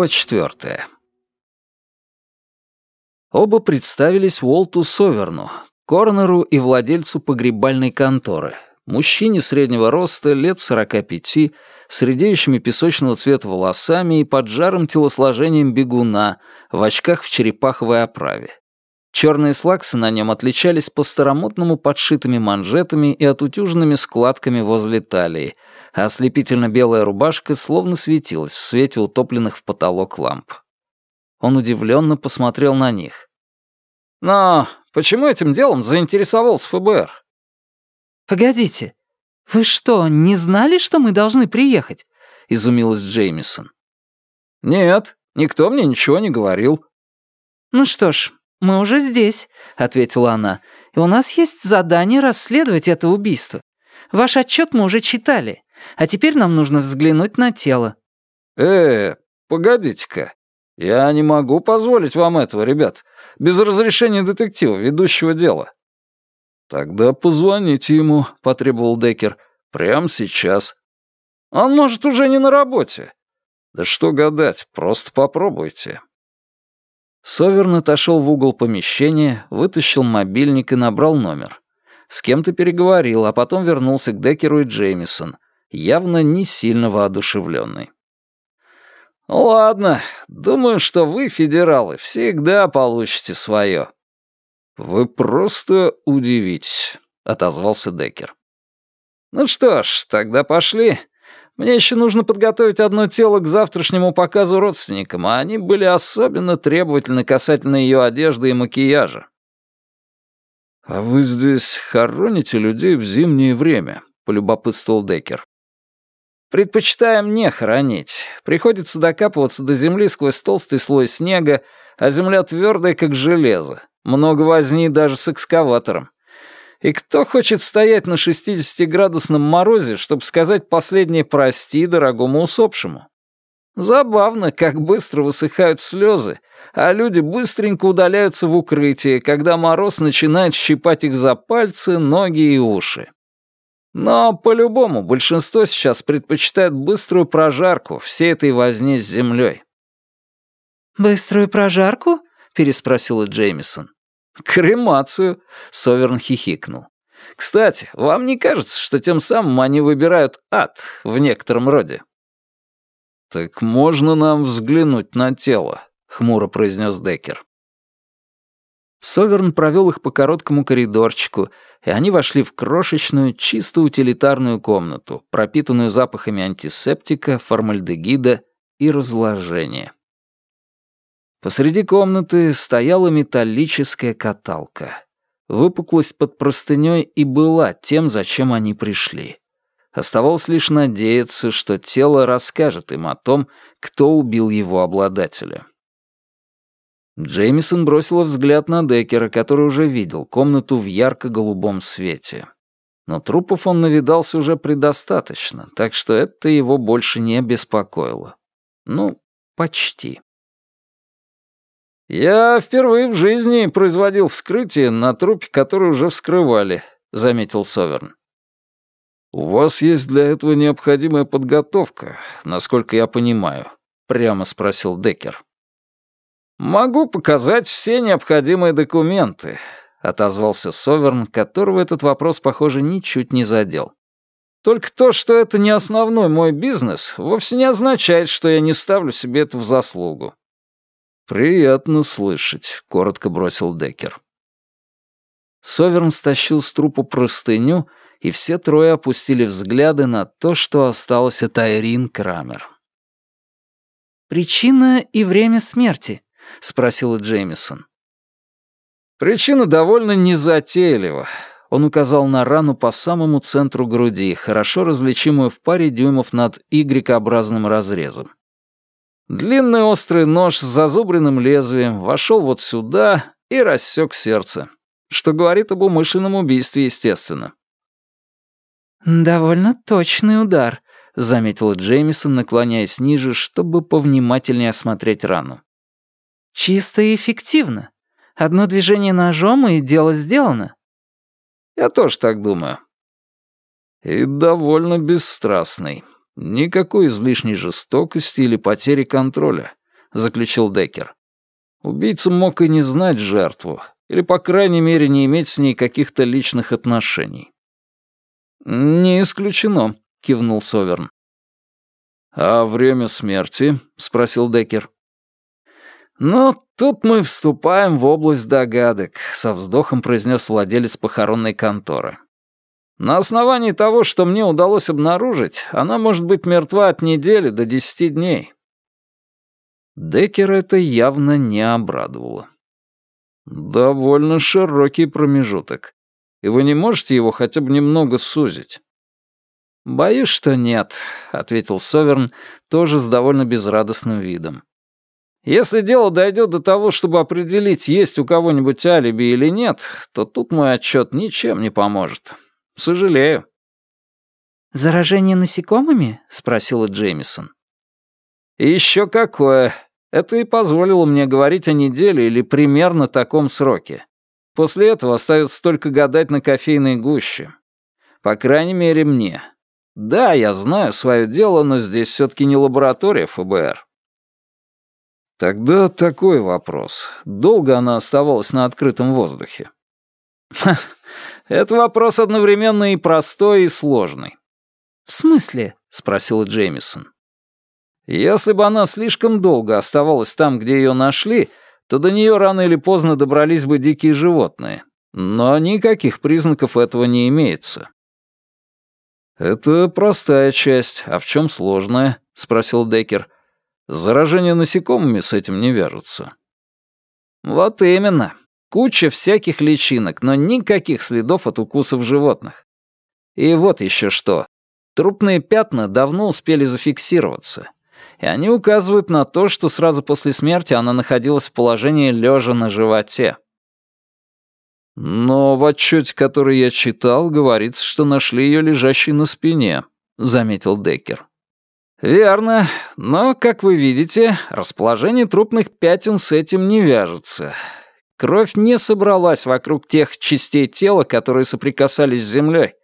Глава четвертая. Оба представились Уолту Соверну, коронеру и владельцу погребальной конторы, мужчине среднего роста, лет 45, с редеющими песочного цвета волосами и поджарым телосложением бегуна, в очках в черепаховой оправе. Черные слаксы на нем отличались по-старомодному подшитыми манжетами и отутюженными складками возле талии, а ослепительно-белая рубашка словно светилась в свете утопленных в потолок ламп. Он удивленно посмотрел на них. «Но почему этим делом заинтересовался ФБР?» «Погодите, вы что, не знали, что мы должны приехать?» — изумилась Джеймисон. «Нет, никто мне ничего не говорил». «Ну что ж, мы уже здесь», — ответила она, «и у нас есть задание расследовать это убийство. Ваш отчет мы уже читали, а теперь нам нужно взглянуть на тело». «Э, погодите-ка. «Я не могу позволить вам этого, ребят, без разрешения детектива, ведущего дело». «Тогда позвоните ему», — потребовал Деккер, — «прямо сейчас». «Он, может, уже не на работе». «Да что гадать, просто попробуйте». Соверн отошел в угол помещения, вытащил мобильник и набрал номер. С кем-то переговорил, а потом вернулся к Деккеру и Джеймисон, явно не сильно воодушевленный. «Ладно, думаю, что вы, федералы, всегда получите свое». «Вы просто удивитесь», — отозвался Деккер. «Ну что ж, тогда пошли. Мне еще нужно подготовить одно тело к завтрашнему показу родственникам, а они были особенно требовательны касательно ее одежды и макияжа». «А вы здесь хороните людей в зимнее время?» — полюбопытствовал Деккер. Предпочитаем не хоронить. Приходится докапываться до земли сквозь толстый слой снега, а земля твердая, как железо. Много возни даже с экскаватором. И кто хочет стоять на 60-градусном морозе, чтобы сказать последнее «прости» дорогому усопшему? Забавно, как быстро высыхают слезы, а люди быстренько удаляются в укрытие, когда мороз начинает щипать их за пальцы, ноги и уши. Но по-любому большинство сейчас предпочитает быструю прожарку всей этой возни с землей. «Быструю прожарку?» — переспросила Джеймисон. «Кремацию», — Соверн хихикнул. «Кстати, вам не кажется, что тем самым они выбирают ад в некотором роде?» «Так можно нам взглянуть на тело», — хмуро произнес Деккер. Соверн провел их по короткому коридорчику, и они вошли в крошечную, чисто утилитарную комнату, пропитанную запахами антисептика, формальдегида и разложения. Посреди комнаты стояла металлическая каталка. Выпуклость под простыней и была тем, зачем они пришли. Оставалось лишь надеяться, что тело расскажет им о том, кто убил его обладателя. Джеймисон бросила взгляд на Деккера, который уже видел комнату в ярко-голубом свете. Но трупов он навидался уже предостаточно, так что это его больше не беспокоило. Ну, почти. «Я впервые в жизни производил вскрытие на трупе, который уже вскрывали», — заметил Соверн. «У вас есть для этого необходимая подготовка, насколько я понимаю», — прямо спросил Деккер. «Могу показать все необходимые документы», — отозвался Соверн, которого этот вопрос, похоже, ничуть не задел. «Только то, что это не основной мой бизнес, вовсе не означает, что я не ставлю себе это в заслугу». «Приятно слышать», — коротко бросил Деккер. Соверн стащил с трупа простыню, и все трое опустили взгляды на то, что осталось от Айрин Крамер. «Причина и время смерти», — спросила Джеймисон. Причина довольно незатейлива. Он указал на рану по самому центру груди, хорошо различимую в паре дюймов над Y-образным разрезом. Длинный острый нож с зазубренным лезвием вошел вот сюда и рассек сердце, что говорит об умышленном убийстве, естественно. «Довольно точный удар», — заметила Джеймисон, наклоняясь ниже, чтобы повнимательнее осмотреть рану. Чисто и эффективно. Одно движение ножом, и дело сделано. Я тоже так думаю. И довольно бесстрастный. Никакой излишней жестокости или потери контроля. — заключил Деккер. Убийца мог и не знать жертву, или, по крайней мере, не иметь с ней каких-то личных отношений. «Не исключено», — кивнул Соверн. «А время смерти?» — спросил Деккер. «Ну, тут мы вступаем в область догадок», — со вздохом произнес владелец похоронной конторы. «На основании того, что мне удалось обнаружить, она может быть мертва от недели до десяти дней». Деккер это явно не обрадовало. «Довольно широкий промежуток. И вы не можете его хотя бы немного сузить?» «Боюсь, что нет», — ответил Соверн, тоже с довольно безрадостным видом. «Если дело дойдет до того, чтобы определить, есть у кого-нибудь алиби или нет, то тут мой отчет ничем не поможет. Сожалею». «Заражение насекомыми?» — спросила Джеймисон. «Еще какое. Это и позволило мне говорить о неделе или примерно таком сроке. После этого остается только гадать на кофейной гуще. По крайней мере, мне. Да, я знаю свое дело, но здесь все-таки не лаборатория ФБР. Тогда такой вопрос. Долго она оставалась на открытом воздухе? Это вопрос одновременно и простой, и сложный. «В смысле?» — спросила Джеймисон. Если бы она слишком долго оставалась там, где ее нашли, то до нее рано или поздно добрались бы дикие животные. Но никаких признаков этого не имеется. «Это простая часть, а в чем сложная?» — спросил Деккер. «Заражение насекомыми с этим не вяжется». «Вот именно. Куча всяких личинок, но никаких следов от укусов животных. И вот еще что. Трупные пятна давно успели зафиксироваться и они указывают на то, что сразу после смерти она находилась в положении лежа на животе. «Но в отчете, который я читал, говорится, что нашли ее лежащей на спине», — заметил Деккер. «Верно, но, как вы видите, расположение трупных пятен с этим не вяжется. Кровь не собралась вокруг тех частей тела, которые соприкасались с землей.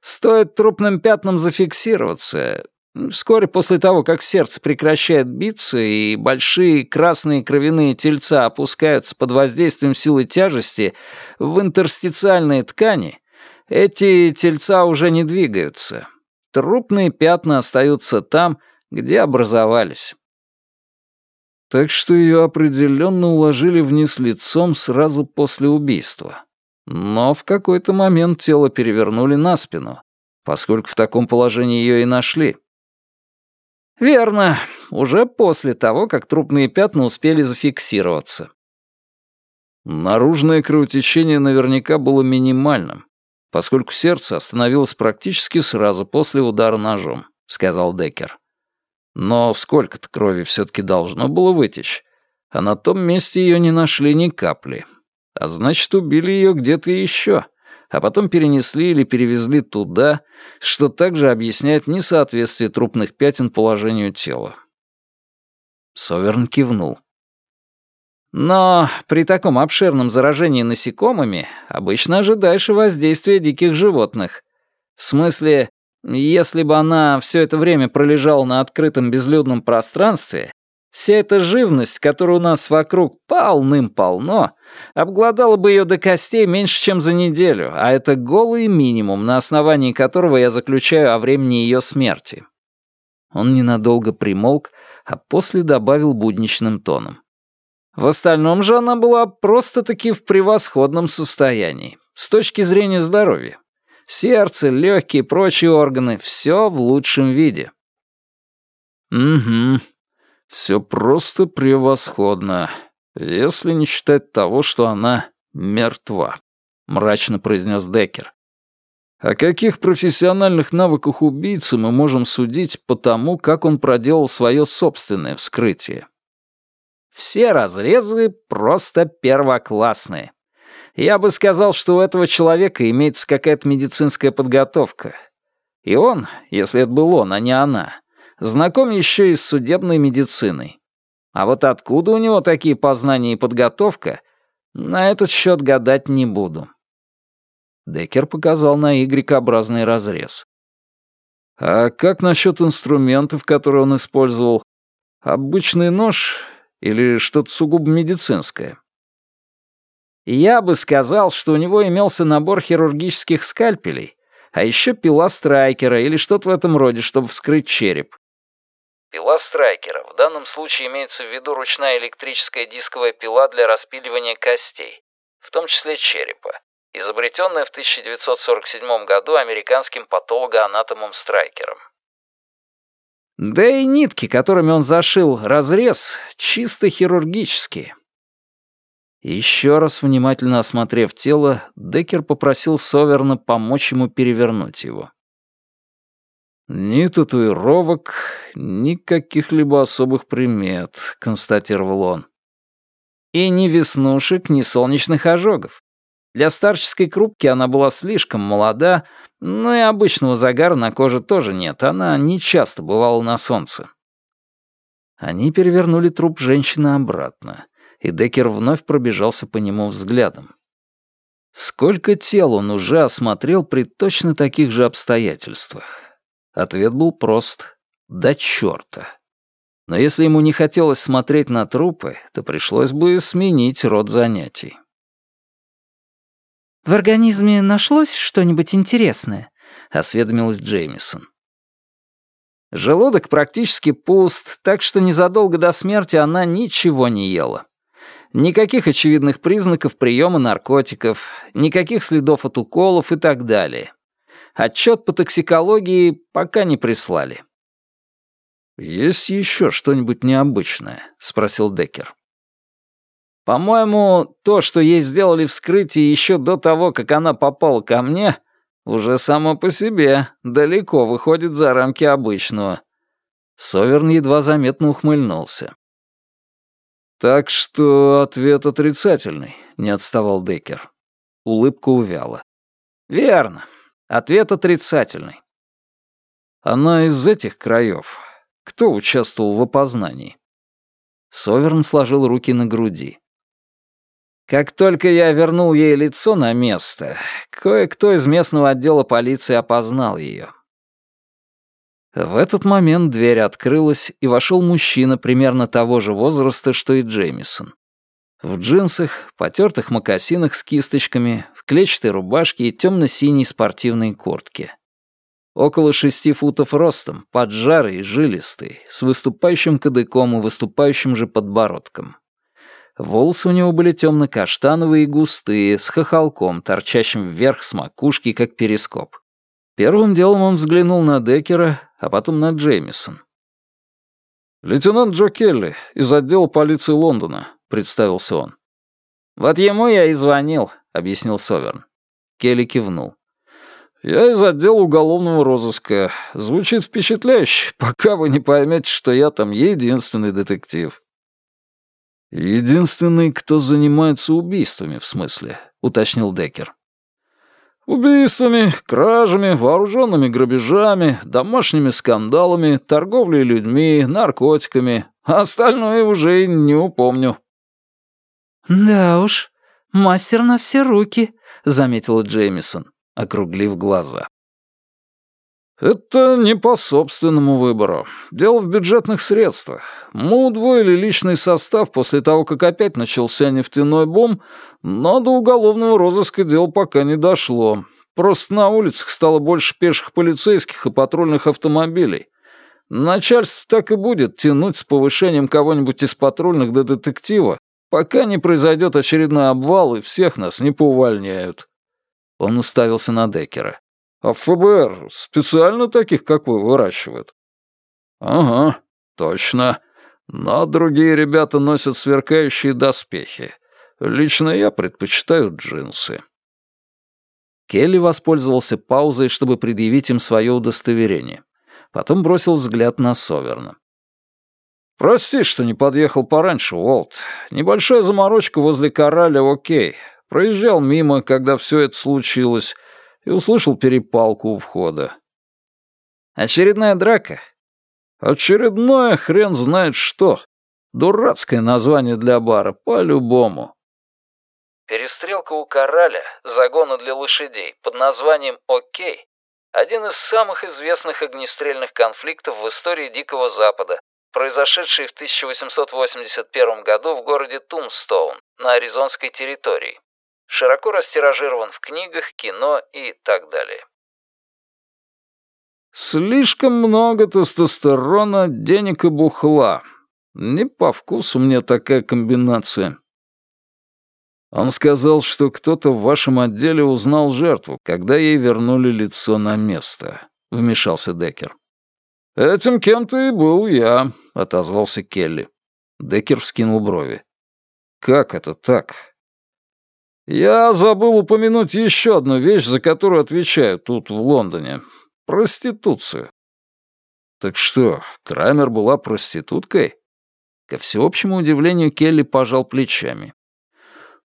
Стоит трупным пятнам зафиксироваться, Вскоре после того, как сердце прекращает биться и большие красные кровяные тельца опускаются под воздействием силы тяжести в интерстициальные ткани, эти тельца уже не двигаются. Трупные пятна остаются там, где образовались. Так что ее определенно уложили вниз лицом сразу после убийства. Но в какой-то момент тело перевернули на спину, поскольку в таком положении ее и нашли. «Верно, уже после того, как трупные пятна успели зафиксироваться». Наружное кровотечение наверняка было минимальным, поскольку сердце остановилось практически сразу после удара ножом, сказал Деккер. Но сколько-то крови все-таки должно было вытечь, а на том месте ее не нашли ни капли. А значит, убили ее где-то еще а потом перенесли или перевезли туда, что также объясняет несоответствие трупных пятен положению тела. Соверн кивнул. Но при таком обширном заражении насекомыми обычно ожидаешь и воздействия диких животных. В смысле, если бы она все это время пролежала на открытом безлюдном пространстве, вся эта живность, которая у нас вокруг полным-полно, обглодала бы ее до костей меньше, чем за неделю, а это голый минимум, на основании которого я заключаю о времени ее смерти». Он ненадолго примолк, а после добавил будничным тоном. В остальном же она была просто-таки в превосходном состоянии, с точки зрения здоровья. Сердце, легкие и прочие органы — все в лучшем виде. «Угу, все просто превосходно», «Если не считать того, что она мертва», — мрачно произнес Деккер. О каких профессиональных навыках убийцы мы можем судить по тому, как он проделал свое собственное вскрытие? Все разрезы просто первоклассные. Я бы сказал, что у этого человека имеется какая-то медицинская подготовка. И он, если это был он, а не она, знаком еще и с судебной медициной. А вот откуда у него такие познания и подготовка, на этот счет гадать не буду. Деккер показал на Y-образный разрез. А как насчет инструментов, которые он использовал? Обычный нож Или что-то сугубо медицинское?» «Я бы сказал, что у него имелся набор хирургических скальпелей, а еще пила страйкера или что-то в этом роде, чтобы вскрыть череп. Пила страйкера. В данном случае имеется в виду ручная электрическая дисковая пила для распиливания костей, в том числе черепа, изобретенная в 1947 году американским патологоанатомом Страйкером. Да и нитки, которыми он зашил разрез, чисто хирургические. Еще раз внимательно осмотрев тело, Деккер попросил Соверна помочь ему перевернуть его. «Ни татуировок, ни каких-либо особых примет», — констатировал он. «И ни веснушек, ни солнечных ожогов. Для старческой крупки она была слишком молода, но и обычного загара на коже тоже нет, она не часто бывала на солнце». Они перевернули труп женщины обратно, и Деккер вновь пробежался по нему взглядом. Сколько тел он уже осмотрел при точно таких же обстоятельствах? Ответ был прост — да чёрта. Но если ему не хотелось смотреть на трупы, то пришлось бы сменить род занятий. «В организме нашлось что-нибудь интересное?» — осведомилась Джеймисон. Желудок практически пуст, так что незадолго до смерти она ничего не ела. Никаких очевидных признаков приема наркотиков, никаких следов от уколов и так далее. Отчет по токсикологии пока не прислали. «Есть еще что-нибудь необычное?» — спросил Деккер. «По-моему, то, что ей сделали вскрытие еще до того, как она попала ко мне, уже само по себе далеко выходит за рамки обычного». Соверн едва заметно ухмыльнулся. «Так что ответ отрицательный», — не отставал Деккер. Улыбка увяла. «Верно. Ответ отрицательный. Она из этих краев. Кто участвовал в опознании? Соверн сложил руки на груди. Как только я вернул ей лицо на место, кое-кто из местного отдела полиции опознал ее. В этот момент дверь открылась, и вошел мужчина примерно того же возраста, что и Джеймисон. В джинсах, потертых мокасинах с кисточками, в клетчатой рубашке и темно-синей спортивной куртке. Около шести футов ростом, поджарый и жилистый, с выступающим кадыком и выступающим же подбородком. Волосы у него были темно-каштановые и густые, с хохолком, торчащим вверх с макушки, как перископ. Первым делом он взглянул на Деккера, а потом на Джеймисон. «Лейтенант Джо Келли из отдела полиции Лондона», — представился он. «Вот ему я и звонил», — объяснил Соверн. Келли кивнул. «Я из отдела уголовного розыска. Звучит впечатляюще, пока вы не поймете, что я там единственный детектив». «Единственный, кто занимается убийствами, в смысле», — уточнил Деккер. Убийствами, кражами, вооруженными грабежами, домашними скандалами, торговлей людьми, наркотиками. А остальное уже не упомню». «Да уж, мастер на все руки», — заметила Джеймисон, округлив глаза. «Это не по собственному выбору. Дело в бюджетных средствах. Мы удвоили личный состав после того, как опять начался нефтяной бум, но до уголовного розыска дело пока не дошло. Просто на улицах стало больше пеших полицейских и патрульных автомобилей. Начальство так и будет тянуть с повышением кого-нибудь из патрульных до детектива, пока не произойдет очередной обвал и всех нас не поувольняют». Он уставился на Деккера. А в ФБР специально таких, как вы, выращивают? Ага, точно. Но другие ребята носят сверкающие доспехи. Лично я предпочитаю джинсы. Келли воспользовался паузой, чтобы предъявить им свое удостоверение. Потом бросил взгляд на Соверна. «Прости, что не подъехал пораньше, Уолт. Небольшая заморочка возле Кораля, окей. Проезжал мимо, когда все это случилось, и услышал перепалку у входа. «Очередная драка?» «Очередное хрен знает что. Дурацкое название для бара, по-любому». Перестрелка у Кораля, загона для лошадей, под названием «Окей» — один из самых известных огнестрельных конфликтов в истории Дикого Запада, произошедший в 1881 году в городе Тумстоун на аризонской территории. Широко растиражирован в книгах, кино и так далее. Слишком много тестостерона, денег и бухла. Не по вкусу мне такая комбинация. Он сказал, что кто-то в вашем отделе узнал жертву, когда ей вернули лицо на место, вмешался Деккер. Этим кем-то и был я, отозвался Келли. Деккер вскинул брови. Как это так? Я забыл упомянуть еще одну вещь, за которую отвечаю тут, в Лондоне. Проституцию. Так что, Крамер была проституткой? Ко всеобщему удивлению Келли пожал плечами.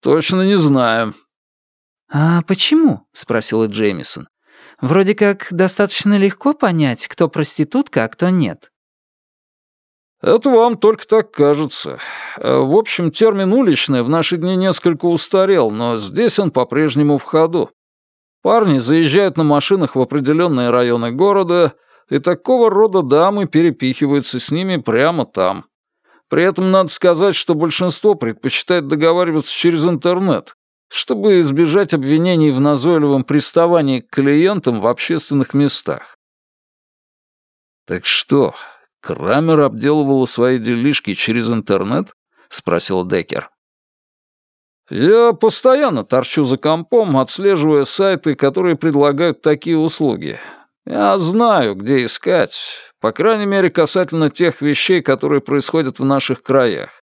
«Точно не знаю». «А почему?» — спросила Джеймисон. «Вроде как достаточно легко понять, кто проститутка, а кто нет». «Это вам только так кажется. Э, в общем, термин «уличная» в наши дни несколько устарел, но здесь он по-прежнему в ходу. Парни заезжают на машинах в определенные районы города, и такого рода дамы перепихиваются с ними прямо там. При этом надо сказать, что большинство предпочитает договариваться через интернет, чтобы избежать обвинений в назойливом приставании к клиентам в общественных местах. «Так что, Крамер обделывала свои делишки через интернет?» — спросил Деккер. «Я постоянно торчу за компом, отслеживая сайты, которые предлагают такие услуги. Я знаю, где искать, по крайней мере, касательно тех вещей, которые происходят в наших краях.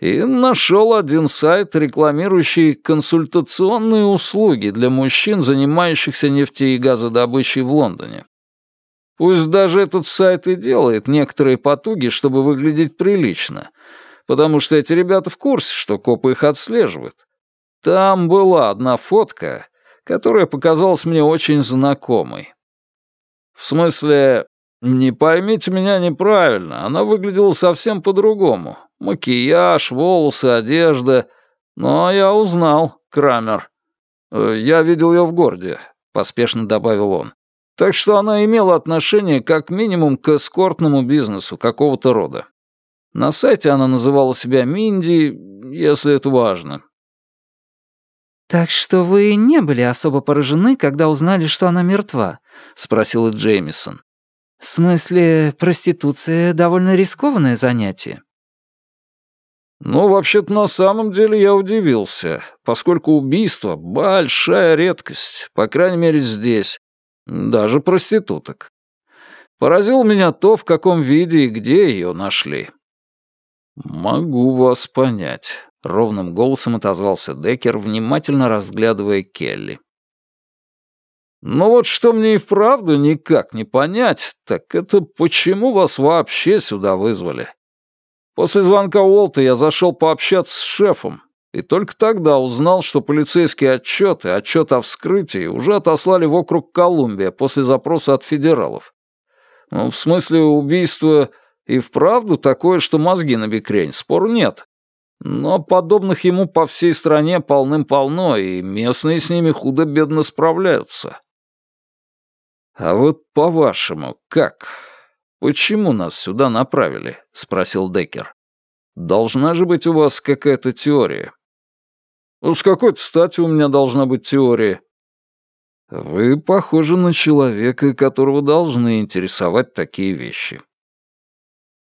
И нашел один сайт, рекламирующий консультационные услуги для мужчин, занимающихся нефте- и газодобычей в Лондоне. Пусть даже этот сайт и делает некоторые потуги, чтобы выглядеть прилично, потому что эти ребята в курсе, что копы их отслеживают. Там была одна фотка, которая показалась мне очень знакомой. В смысле, «Не поймите меня неправильно, она выглядела совсем по-другому. Макияж, волосы, одежда. Но я узнал, Крамер. Э, я видел ее в городе», — поспешно добавил он. «Так что она имела отношение как минимум к эскортному бизнесу какого-то рода. На сайте она называла себя Минди, если это важно». «Так что вы не были особо поражены, когда узнали, что она мертва?» — спросила Джеймисон. «В смысле, проституция — довольно рискованное занятие?» «Ну, вообще-то на самом деле я удивился, поскольку убийство — большая редкость, по крайней мере здесь, даже проституток. Поразило меня то, в каком виде и где ее нашли». «Могу вас понять», — ровным голосом отозвался Деккер, внимательно разглядывая Келли. Но вот что мне и вправду никак не понять, так это почему вас вообще сюда вызвали? После звонка Уолта я зашел пообщаться с шефом, и только тогда узнал, что полицейские отчеты, отчет о вскрытии уже отослали в округ Колумбия после запроса от федералов. Ну, в смысле убийства и вправду такое, что мозги на бекрень, спору нет. Но подобных ему по всей стране полным-полно, и местные с ними худо-бедно справляются. «А вот по-вашему, как? Почему нас сюда направили?» — спросил Деккер. «Должна же быть у вас какая-то теория». «Ну, с какой-то стати у меня должна быть теория?» «Вы похожи на человека, которого должны интересовать такие вещи».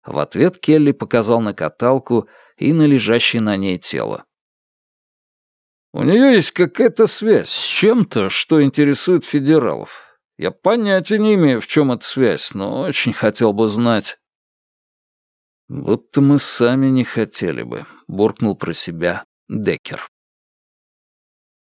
В ответ Келли показал на каталку и на лежащее на ней тело. «У нее есть какая-то связь с чем-то, что интересует федералов. Я понятия не имею, в чем эта связь, но очень хотел бы знать. Будто мы сами не хотели бы, буркнул про себя Деккер.